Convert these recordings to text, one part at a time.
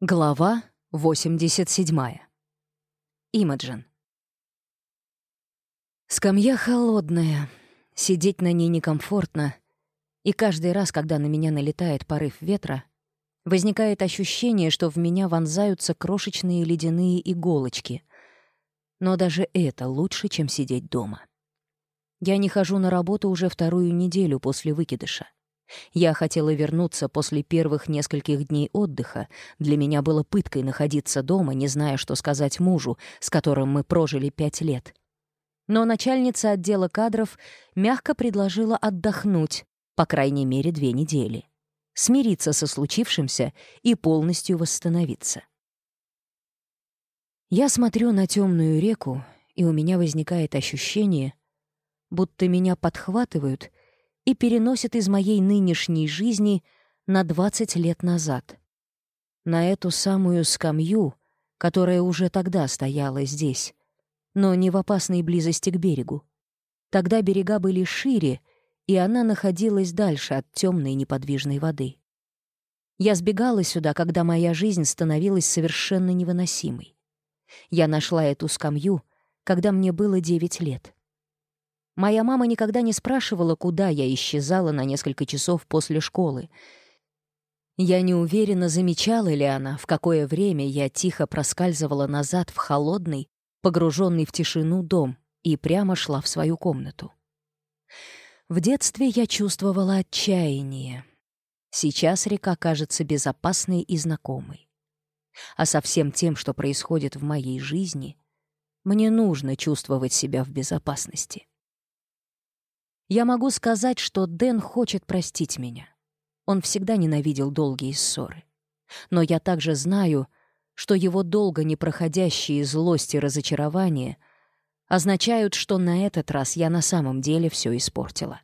Глава 87. Имаджин. Скамья холодная, сидеть на ней некомфортно, и каждый раз, когда на меня налетает порыв ветра, возникает ощущение, что в меня вонзаются крошечные ледяные иголочки. Но даже это лучше, чем сидеть дома. Я не хожу на работу уже вторую неделю после выкидыша — я хотела вернуться после первых нескольких дней отдыха. Для меня было пыткой находиться дома, не зная, что сказать мужу, с которым мы прожили пять лет. Но начальница отдела кадров мягко предложила отдохнуть, по крайней мере, две недели, смириться со случившимся и полностью восстановиться. Я смотрю на темную реку, и у меня возникает ощущение, будто меня подхватывают — и переносит из моей нынешней жизни на 20 лет назад. На эту самую скамью, которая уже тогда стояла здесь, но не в опасной близости к берегу. Тогда берега были шире, и она находилась дальше от темной неподвижной воды. Я сбегала сюда, когда моя жизнь становилась совершенно невыносимой. Я нашла эту скамью, когда мне было девять лет. Моя мама никогда не спрашивала, куда я исчезала на несколько часов после школы. Я не уверена, замечала ли она, в какое время я тихо проскальзывала назад в холодный, погруженный в тишину дом и прямо шла в свою комнату. В детстве я чувствовала отчаяние. Сейчас река кажется безопасной и знакомой. А со всем тем, что происходит в моей жизни, мне нужно чувствовать себя в безопасности я могу сказать, что Дэн хочет простить меня. Он всегда ненавидел долгие ссоры. Но я также знаю, что его долго непроходящие злость и разочарование означают, что на этот раз я на самом деле все испортила.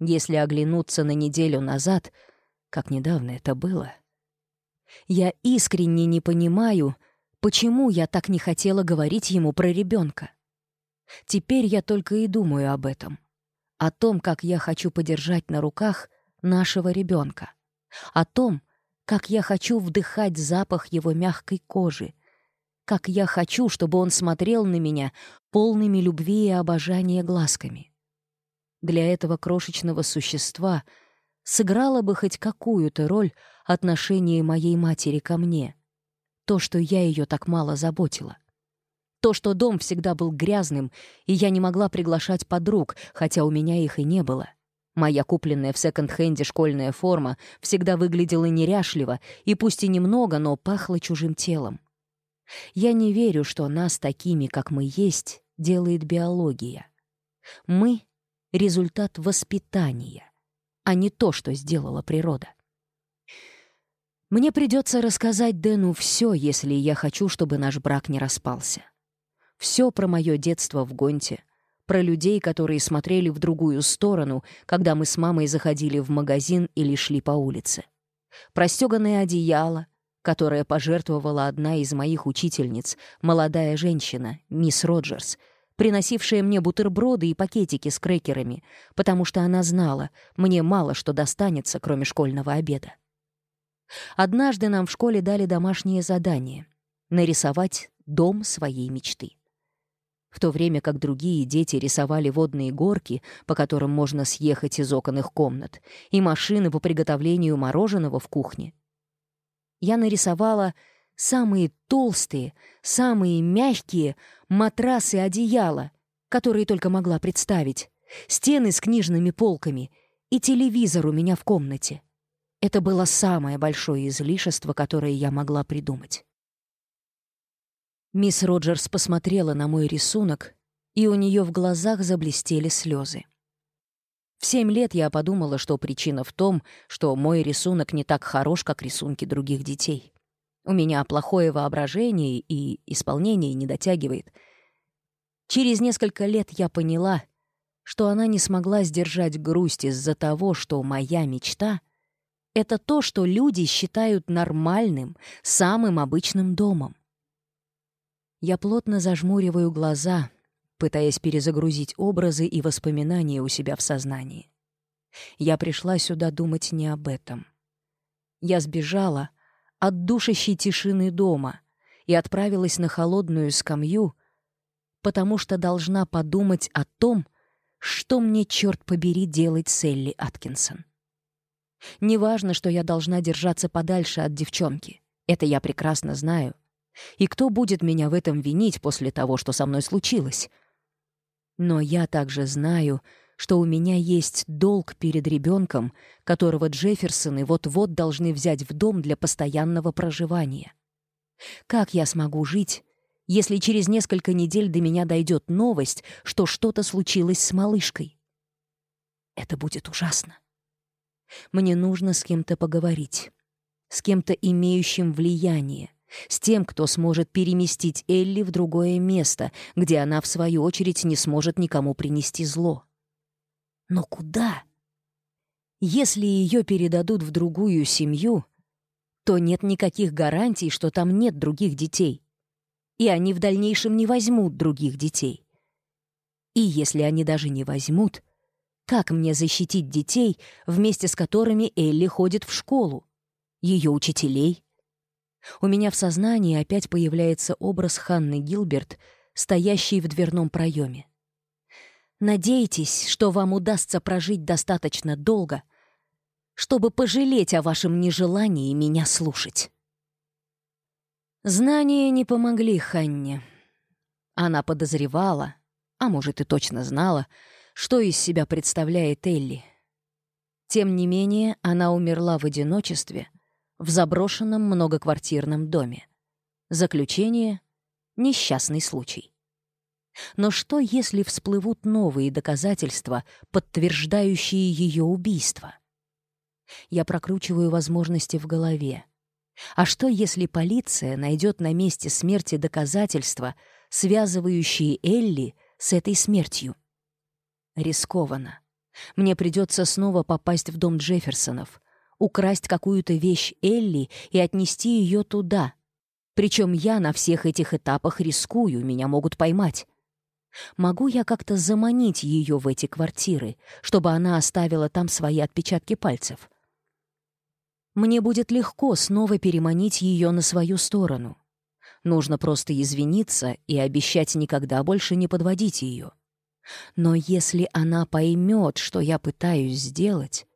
Если оглянуться на неделю назад, как недавно это было, я искренне не понимаю, почему я так не хотела говорить ему про ребенка. Теперь я только и думаю об этом о том, как я хочу подержать на руках нашего ребенка, о том, как я хочу вдыхать запах его мягкой кожи, как я хочу, чтобы он смотрел на меня полными любви и обожания глазками. Для этого крошечного существа сыграла бы хоть какую-то роль отношение моей матери ко мне, то, что я ее так мало заботила. То, что дом всегда был грязным, и я не могла приглашать подруг, хотя у меня их и не было. Моя купленная в секонд-хенде школьная форма всегда выглядела неряшливо, и пусть и немного, но пахла чужим телом. Я не верю, что нас такими, как мы есть, делает биология. Мы — результат воспитания, а не то, что сделала природа. Мне придется рассказать Дэну все, если я хочу, чтобы наш брак не распался. Все про мое детство в Гонте. Про людей, которые смотрели в другую сторону, когда мы с мамой заходили в магазин или шли по улице. Про стеганое одеяло, которое пожертвовала одна из моих учительниц, молодая женщина, мисс Роджерс, приносившая мне бутерброды и пакетики с крекерами, потому что она знала, мне мало что достанется, кроме школьного обеда. Однажды нам в школе дали домашнее задание — нарисовать дом своей мечты в то время как другие дети рисовали водные горки, по которым можно съехать из оконных комнат, и машины по приготовлению мороженого в кухне. Я нарисовала самые толстые, самые мягкие матрасы одеяла, которые только могла представить, стены с книжными полками и телевизор у меня в комнате. Это было самое большое излишество, которое я могла придумать. Мисс Роджерс посмотрела на мой рисунок, и у нее в глазах заблестели слезы. В семь лет я подумала, что причина в том, что мой рисунок не так хорош, как рисунки других детей. У меня плохое воображение и исполнение не дотягивает. Через несколько лет я поняла, что она не смогла сдержать грусть из-за того, что моя мечта — это то, что люди считают нормальным, самым обычным домом. Я плотно зажмуриваю глаза, пытаясь перезагрузить образы и воспоминания у себя в сознании. Я пришла сюда думать не об этом. Я сбежала от душащей тишины дома и отправилась на холодную скамью, потому что должна подумать о том, что мне, черт побери, делать с Элли Аткинсон. Неважно, что я должна держаться подальше от девчонки. Это я прекрасно знаю — и кто будет меня в этом винить после того, что со мной случилось? Но я также знаю, что у меня есть долг перед ребенком, которого Джефферсоны вот-вот должны взять в дом для постоянного проживания. Как я смогу жить, если через несколько недель до меня дойдет новость, что что-то случилось с малышкой? Это будет ужасно. Мне нужно с кем-то поговорить, с кем-то имеющим влияние, с тем, кто сможет переместить Элли в другое место, где она, в свою очередь, не сможет никому принести зло. Но куда? Если ее передадут в другую семью, то нет никаких гарантий, что там нет других детей. И они в дальнейшем не возьмут других детей. И если они даже не возьмут, как мне защитить детей, вместе с которыми Элли ходит в школу? Ее учителей? У меня в сознании опять появляется образ Ханны Гилберт, стоящей в дверном проеме. Надейтесь, что вам удастся прожить достаточно долго, чтобы пожалеть о вашем нежелании меня слушать. Знания не помогли Ханне. Она подозревала, а может и точно знала, что из себя представляет Элли. Тем не менее, она умерла в одиночестве — в заброшенном многоквартирном доме. Заключение — несчастный случай. Но что, если всплывут новые доказательства, подтверждающие ее убийство? Я прокручиваю возможности в голове. А что, если полиция найдет на месте смерти доказательства, связывающие Элли с этой смертью? Рискованно. Мне придется снова попасть в дом Джефферсонов, украсть какую-то вещь Элли и отнести ее туда. Причем я на всех этих этапах рискую, меня могут поймать. Могу я как-то заманить ее в эти квартиры, чтобы она оставила там свои отпечатки пальцев? Мне будет легко снова переманить ее на свою сторону. Нужно просто извиниться и обещать никогда больше не подводить ее. Но если она поймет, что я пытаюсь сделать,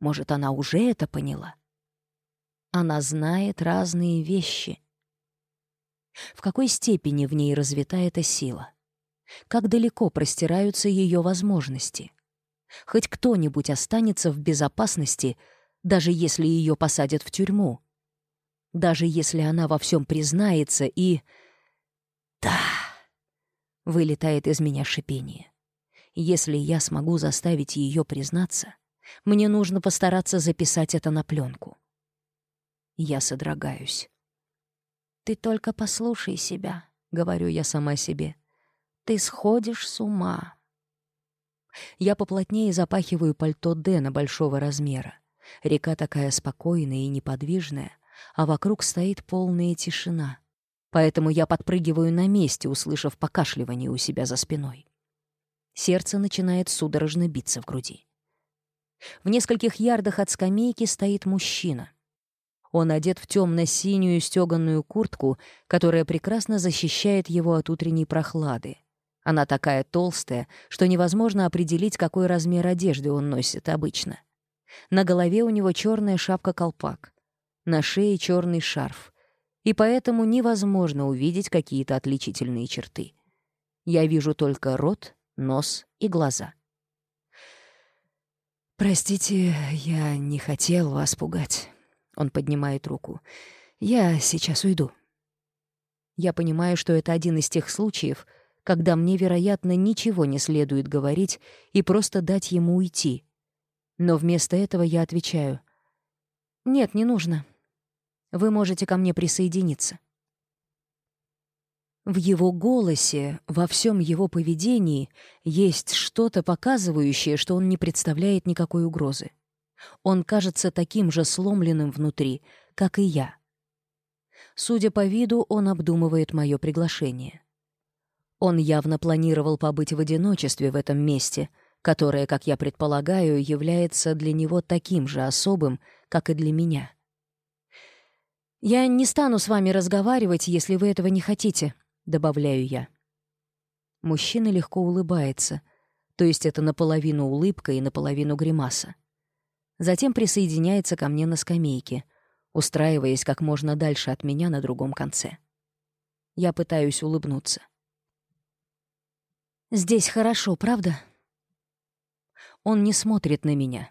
может, она уже это поняла? Она знает разные вещи. В какой степени в ней развита эта сила? Как далеко простираются ее возможности? Хоть кто-нибудь останется в безопасности, даже если ее посадят в тюрьму. Даже если она во всем признается и... «Да!» — вылетает из меня шипение. «Если я смогу заставить ее признаться...» Мне нужно постараться записать это на пленку. Я содрогаюсь. «Ты только послушай себя», — говорю я сама себе. «Ты сходишь с ума». Я поплотнее запахиваю пальто Дэна большого размера. Река такая спокойная и неподвижная, а вокруг стоит полная тишина. Поэтому я подпрыгиваю на месте, услышав покашливание у себя за спиной. Сердце начинает судорожно биться в груди. В нескольких ярдах от скамейки стоит мужчина. Он одет в темно-синюю стеганную куртку, которая прекрасно защищает его от утренней прохлады. Она такая толстая, что невозможно определить, какой размер одежды он носит обычно. На голове у него черная шапка-колпак, на шее черный шарф, и поэтому невозможно увидеть какие-то отличительные черты. Я вижу только рот, нос и глаза. «Простите, я не хотел вас пугать». Он поднимает руку. «Я сейчас уйду». Я понимаю, что это один из тех случаев, когда мне, вероятно, ничего не следует говорить и просто дать ему уйти. Но вместо этого я отвечаю. «Нет, не нужно. Вы можете ко мне присоединиться». В его голосе, во всем его поведении есть что-то показывающее, что он не представляет никакой угрозы. Он кажется таким же сломленным внутри, как и я. Судя по виду, он обдумывает мое приглашение. Он явно планировал побыть в одиночестве в этом месте, которое, как я предполагаю, является для него таким же особым, как и для меня. «Я не стану с вами разговаривать, если вы этого не хотите», добавляю я. Мужчина легко улыбается, то есть это наполовину улыбка и наполовину гримаса. Затем присоединяется ко мне на скамейке, устраиваясь как можно дальше от меня на другом конце. Я пытаюсь улыбнуться. «Здесь хорошо, правда?» Он не смотрит на меня.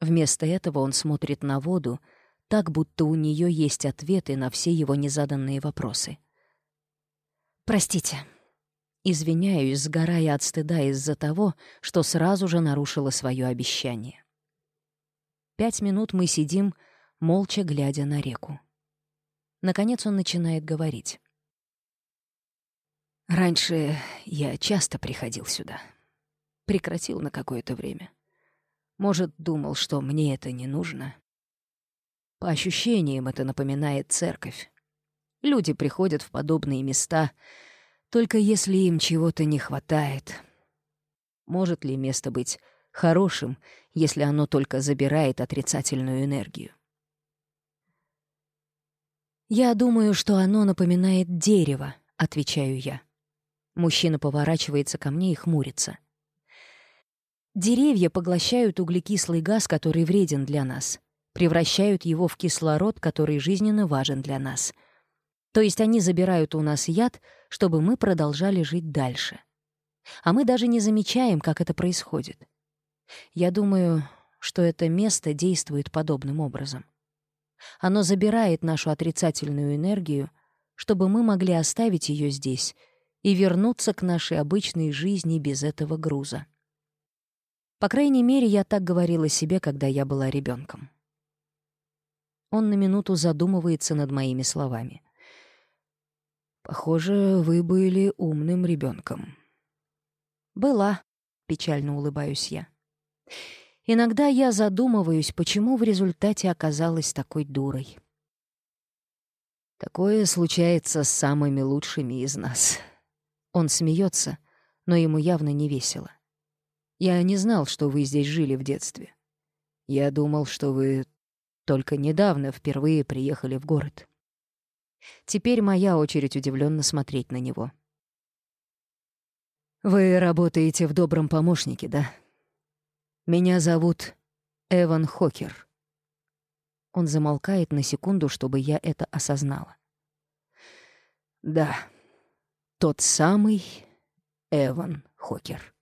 Вместо этого он смотрит на воду, так будто у нее есть ответы на все его незаданные вопросы — «Простите». Извиняюсь, сгорая от стыда из-за того, что сразу же нарушила свое обещание. Пять минут мы сидим, молча глядя на реку. Наконец он начинает говорить. «Раньше я часто приходил сюда. Прекратил на какое-то время. Может, думал, что мне это не нужно. По ощущениям это напоминает церковь. Люди приходят в подобные места, только если им чего-то не хватает. Может ли место быть хорошим, если оно только забирает отрицательную энергию? «Я думаю, что оно напоминает дерево», — отвечаю я. Мужчина поворачивается ко мне и хмурится. Деревья поглощают углекислый газ, который вреден для нас, превращают его в кислород, который жизненно важен для нас — то есть они забирают у нас яд, чтобы мы продолжали жить дальше. А мы даже не замечаем, как это происходит. Я думаю, что это место действует подобным образом. Оно забирает нашу отрицательную энергию, чтобы мы могли оставить ее здесь и вернуться к нашей обычной жизни без этого груза. По крайней мере, я так говорила себе, когда я была ребенком. Он на минуту задумывается над моими словами — Похоже, вы были умным ребенком. Была, печально улыбаюсь я. Иногда я задумываюсь, почему в результате оказалась такой дурой. Такое случается с самыми лучшими из нас. Он смеется, но ему явно не весело. Я не знал, что вы здесь жили в детстве. Я думал, что вы только недавно впервые приехали в город. Теперь моя очередь удивленно смотреть на него. «Вы работаете в добром помощнике, да? Меня зовут Эван Хокер». Он замолкает на секунду, чтобы я это осознала. «Да, тот самый Эван Хокер».